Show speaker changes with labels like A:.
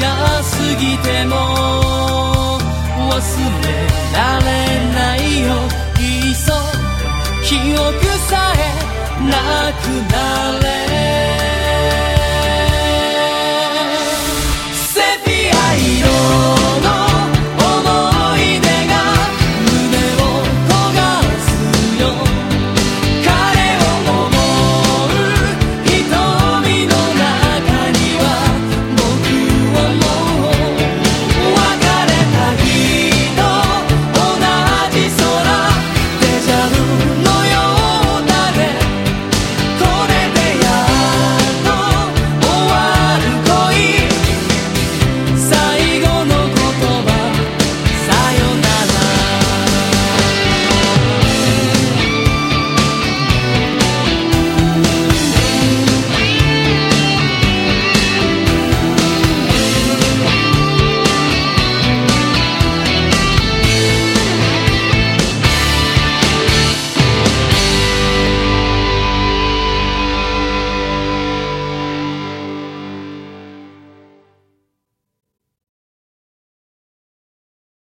A: が過ぎても忘れられないよ。いっそ記憶さえなくなれ